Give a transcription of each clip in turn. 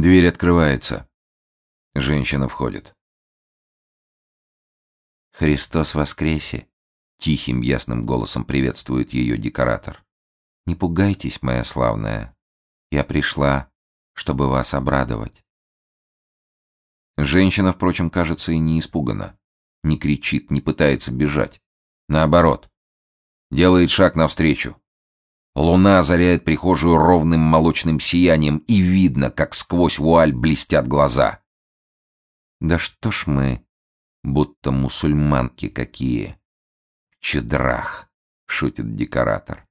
Дверь открывается. Женщина входит. «Христос воскресе!» — тихим ясным голосом приветствует ее декоратор. «Не пугайтесь, моя славная. Я пришла, чтобы вас обрадовать». Женщина, впрочем, кажется и не испугана. Не кричит, не пытается бежать. Наоборот. Делает шаг навстречу. Луна озаряет прихожую ровным молочным сиянием, и видно, как сквозь вуаль блестят глаза. «Да что ж мы, будто мусульманки какие!» «Чедрах!» — шутит декоратор.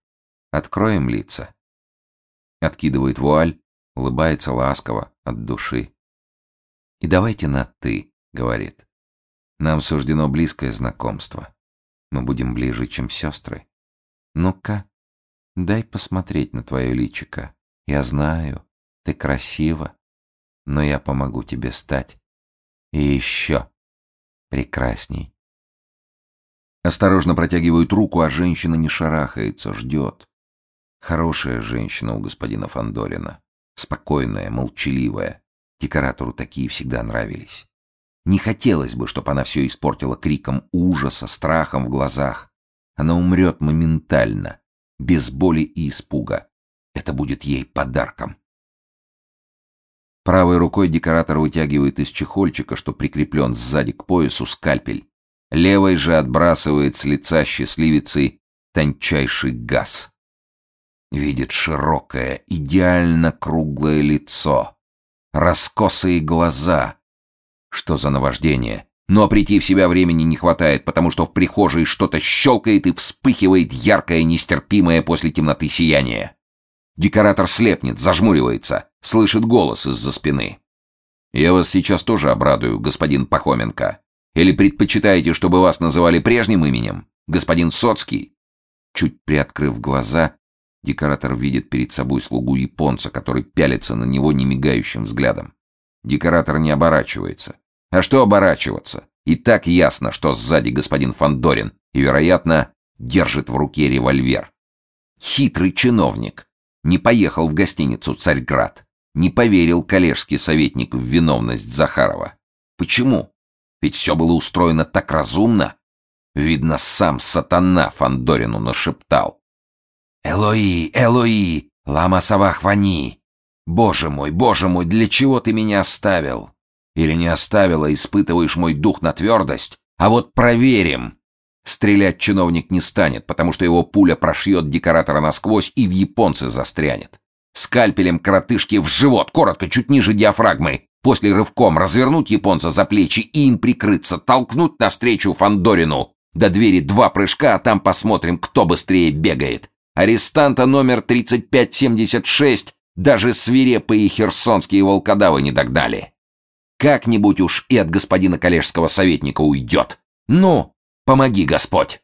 «Откроем лица». Откидывает вуаль, улыбается ласково, от души. «И давайте на «ты», — говорит. «Нам суждено близкое знакомство. Мы будем ближе, чем сестры. Ну-ка, Дай посмотреть на твое личико. Я знаю, ты красива, но я помогу тебе стать. И еще прекрасней. Осторожно протягивают руку, а женщина не шарахается, ждет. Хорошая женщина у господина Фандорина. Спокойная, молчаливая. Декоратору такие всегда нравились. Не хотелось бы, чтобы она все испортила криком ужаса, страхом в глазах. Она умрет моментально, без боли и испуга. Это будет ей подарком. Правой рукой декоратор вытягивает из чехольчика, что прикреплен сзади к поясу, скальпель. Левой же отбрасывает с лица счастливицы тончайший газ. Видит широкое, идеально круглое лицо. Раскосые глаза. Что за наваждение? Но прийти в себя времени не хватает, потому что в прихожей что-то щелкает и вспыхивает яркое, нестерпимое после темноты сияние. Декоратор слепнет, зажмуривается, слышит голос из-за спины. «Я вас сейчас тоже обрадую, господин Пахоменко. Или предпочитаете, чтобы вас называли прежним именем? Господин Соцкий?» Чуть приоткрыв глаза, декоратор видит перед собой слугу японца, который пялится на него немигающим взглядом. Декоратор не оборачивается. А что оборачиваться? И так ясно, что сзади господин Фандорин и, вероятно, держит в руке револьвер. Хитрый чиновник. Не поехал в гостиницу «Царьград». Не поверил коллежский советник в виновность Захарова. Почему? Ведь все было устроено так разумно. Видно, сам сатана Фандорину нашептал. «Элои, Элои, лама савахвани! Боже мой, боже мой, для чего ты меня оставил? Или не оставила, испытываешь мой дух на твердость? А вот проверим. Стрелять чиновник не станет, потому что его пуля прошьет декоратора насквозь и в японце застрянет. Скальпелем коротышки в живот, коротко, чуть ниже диафрагмы. После рывком развернуть японца за плечи и им прикрыться, толкнуть навстречу Фандорину. До двери два прыжка, а там посмотрим, кто быстрее бегает. Арестанта номер 3576 даже свирепые херсонские волкодавы не догнали. Как-нибудь уж и от господина коллежского советника уйдет. Ну, помоги, Господь!»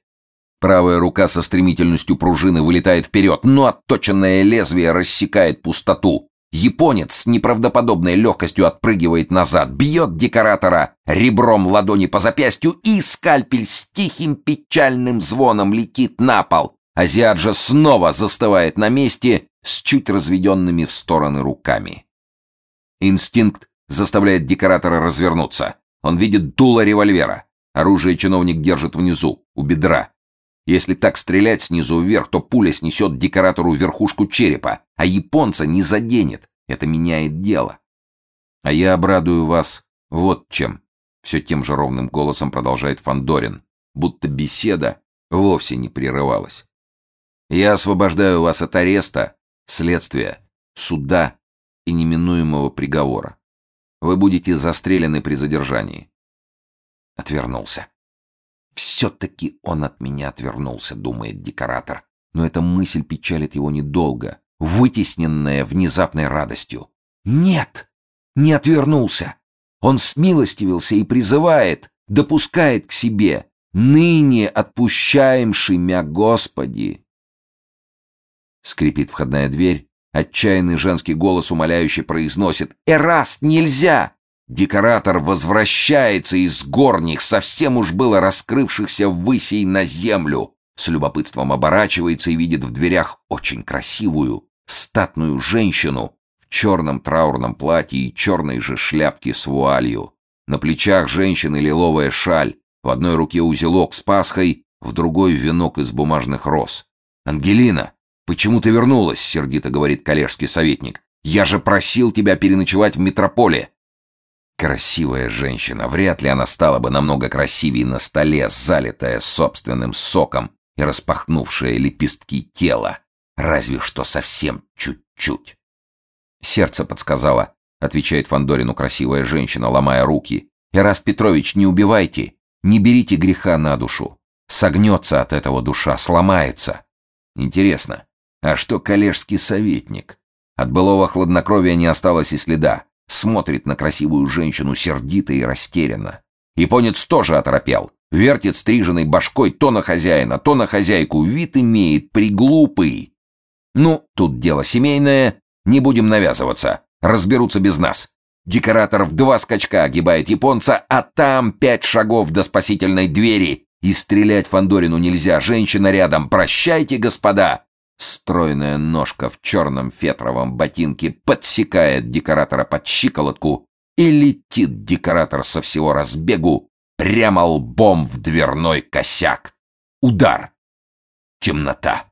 Правая рука со стремительностью пружины вылетает вперед, но отточенное лезвие рассекает пустоту. Японец с неправдоподобной легкостью отпрыгивает назад, бьет декоратора ребром ладони по запястью, и скальпель с тихим печальным звоном летит на пол. Азиат же снова застывает на месте с чуть разведенными в стороны руками. Инстинкт заставляет декоратора развернуться. Он видит дуло револьвера. Оружие чиновник держит внизу, у бедра. Если так стрелять снизу вверх, то пуля снесет декоратору верхушку черепа, а японца не заденет. Это меняет дело. А я обрадую вас вот чем. Все тем же ровным голосом продолжает Фандорин, будто беседа вовсе не прерывалась. Я освобождаю вас от ареста, следствия, суда и неминуемого приговора. Вы будете застрелены при задержании. Отвернулся. Все-таки он от меня отвернулся, думает декоратор. Но эта мысль печалит его недолго, вытесненная внезапной радостью. Нет, не отвернулся. Он смилостивился и призывает, допускает к себе. Ныне отпущаемший мя Господи. Скрипит входная дверь, Отчаянный женский голос умоляюще произносит «Эраст, нельзя!» Декоратор возвращается из горних, совсем уж было раскрывшихся высей на землю. С любопытством оборачивается и видит в дверях очень красивую, статную женщину в черном траурном платье и черной же шляпке с вуалью. На плечах женщины лиловая шаль, в одной руке узелок с пасхой, в другой венок из бумажных роз. «Ангелина, почему ты вернулась?» — сердито говорит коллежский советник. «Я же просил тебя переночевать в метрополе!» Красивая женщина, вряд ли она стала бы намного красивее на столе, залитая собственным соком и распахнувшая лепестки тела. Разве что совсем чуть-чуть. Сердце подсказало, отвечает Фандорину красивая женщина, ломая руки. Эраст Петрович, не убивайте, не берите греха на душу. Согнется от этого душа, сломается. Интересно, а что коллежский советник? От былого хладнокровия не осталось и следа. Смотрит на красивую женщину сердито и растерянно. Японец тоже оторопел. Вертит стриженной башкой то на хозяина, то на хозяйку. Вид имеет приглупый. Ну, тут дело семейное, не будем навязываться. Разберутся без нас. Декоратор в два скачка огибает японца, а там пять шагов до спасительной двери. И стрелять Фандорину нельзя. Женщина рядом. Прощайте, господа. Стройная ножка в черном фетровом ботинке подсекает декоратора под щиколотку, и летит декоратор со всего разбегу прямо лбом в дверной косяк. Удар. Темнота.